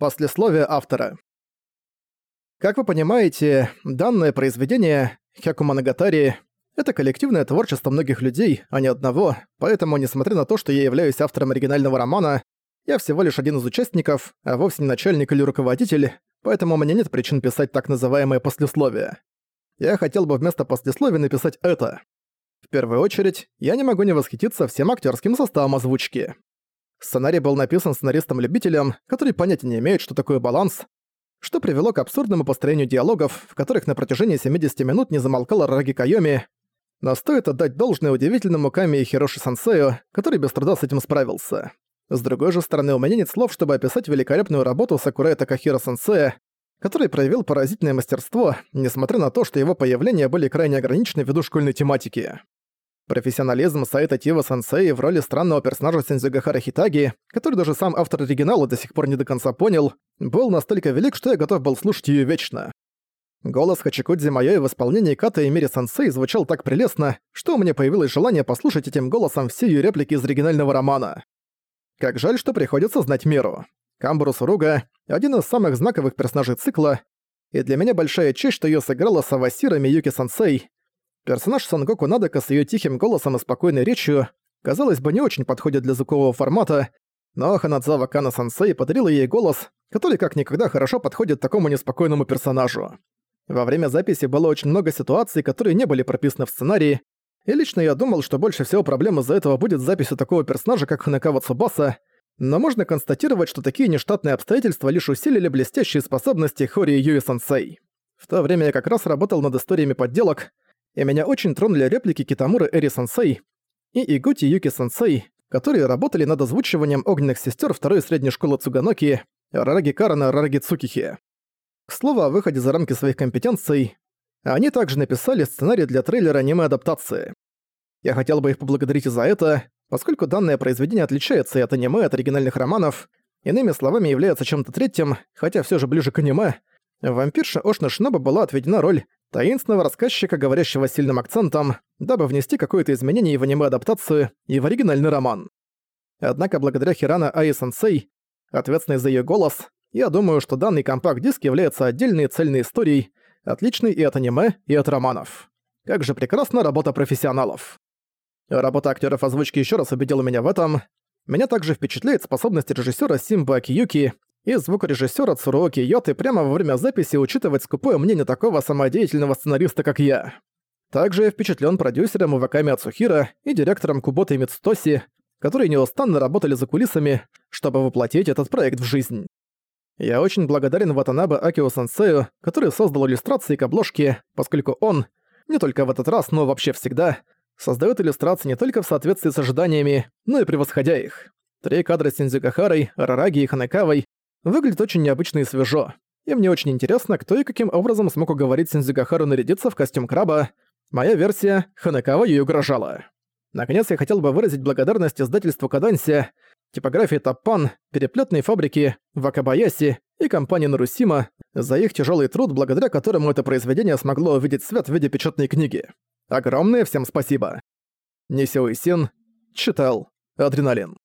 Послесловие автора. Как вы понимаете, данное произведение Хякуманагатари — это коллективное творчество многих людей, а не одного, поэтому, несмотря на то, что я являюсь автором оригинального романа, я всего лишь один из участников, а вовсе не начальник или руководитель, поэтому у меня нет причин писать так называемое послесловие. Я хотел бы вместо послесловия написать это. В первую очередь, я не могу не восхититься всем актерским составом озвучки. Сценарий был написан сценаристом-любителем, который понятия не имеет, что такое баланс, что привело к абсурдному построению диалогов, в которых на протяжении 70 минут не замолкала Раги Кайоми, но стоит отдать должное удивительному Ками и Хироши Сансею, который без труда с этим справился. С другой же стороны, у меня нет слов, чтобы описать великолепную работу Сакурая Такахира Сансея, который проявил поразительное мастерство, несмотря на то, что его появления были крайне ограничены ввиду школьной тематики. Профессионализм Сайта Тива Сенсей в роли странного персонажа Сензюгахара Хитаги, который даже сам автор оригинала до сих пор не до конца понял, был настолько велик, что я готов был слушать ее вечно. Голос Хачикудзи Майои в исполнении Ката и Мири Сенсей звучал так прелестно, что у меня появилось желание послушать этим голосом все ее реплики из оригинального романа. Как жаль, что приходится знать меру. Камбуру Суруга — один из самых знаковых персонажей цикла, и для меня большая честь, что ее сыграла Савасира Миюки Сенсей, Персонаж Сангоку Надека с её тихим голосом и спокойной речью, казалось бы, не очень подходит для звукового формата, но Ханадзава Кана-сенсей подарила ей голос, который как никогда хорошо подходит такому неспокойному персонажу. Во время записи было очень много ситуаций, которые не были прописаны в сценарии, и лично я думал, что больше всего проблем из-за этого будет с записью такого персонажа, как Ханекава Цубаса, но можно констатировать, что такие нештатные обстоятельства лишь усилили блестящие способности Хори Юи-сенсей. В то время я как раз работал над историями подделок, и меня очень тронули реплики Китамуры Эри-сенсей и Игути Юки-сенсей, которые работали над озвучиванием огненных сестер второй средней школы Цуганоки Рараги Карана Рараги Цукихи. К слову о выходе за рамки своих компетенций, они также написали сценарий для трейлера аниме-адаптации. Я хотел бы их поблагодарить за это, поскольку данное произведение отличается и от аниме, от оригинальных романов, иными словами является чем-то третьим, хотя все же ближе к аниме, вампирша Ошна Шиноба была отведена роль таинственного рассказчика, говорящего сильным акцентом, дабы внести какое-то изменение в аниме-адаптацию и в оригинальный роман. Однако благодаря Хирана Аи-сенсей, ответственной за ее голос, я думаю, что данный компакт-диск является отдельной цельной историей, отличной и от аниме, и от романов. Как же прекрасна работа профессионалов. Работа актеров озвучки еще раз убедила меня в этом. Меня также впечатляет способность режиссера Симба Акиюки и звукорежиссера Цурооки Йоты прямо во время записи учитывать скупое мнение такого самодеятельного сценариста, как я. Также я впечатлен продюсером Иваками Ацухира и директором Куботой Мицутоси, которые неустанно работали за кулисами, чтобы воплотить этот проект в жизнь. Я очень благодарен Ватанабе Акио Сенсею, который создал иллюстрации к обложке, поскольку он, не только в этот раз, но вообще всегда, создает иллюстрации не только в соответствии с ожиданиями, но и превосходя их. Три кадра с Синдзюкахарой, Рараги и Ханекавой выглядит очень необычно и свежо. И мне очень интересно, кто и каким образом смог уговорить Синдзюгахару нарядиться в костюм краба. Моя версия — Ханекава ей угрожала. Наконец, я хотел бы выразить благодарность издательству Каданси, типографии Таппан, переплетной фабрики Вакабаяси и компании Нарусима за их тяжелый труд, благодаря которому это произведение смогло увидеть свет в виде печатной книги. Огромное всем спасибо. Нисио Исин читал Адреналин.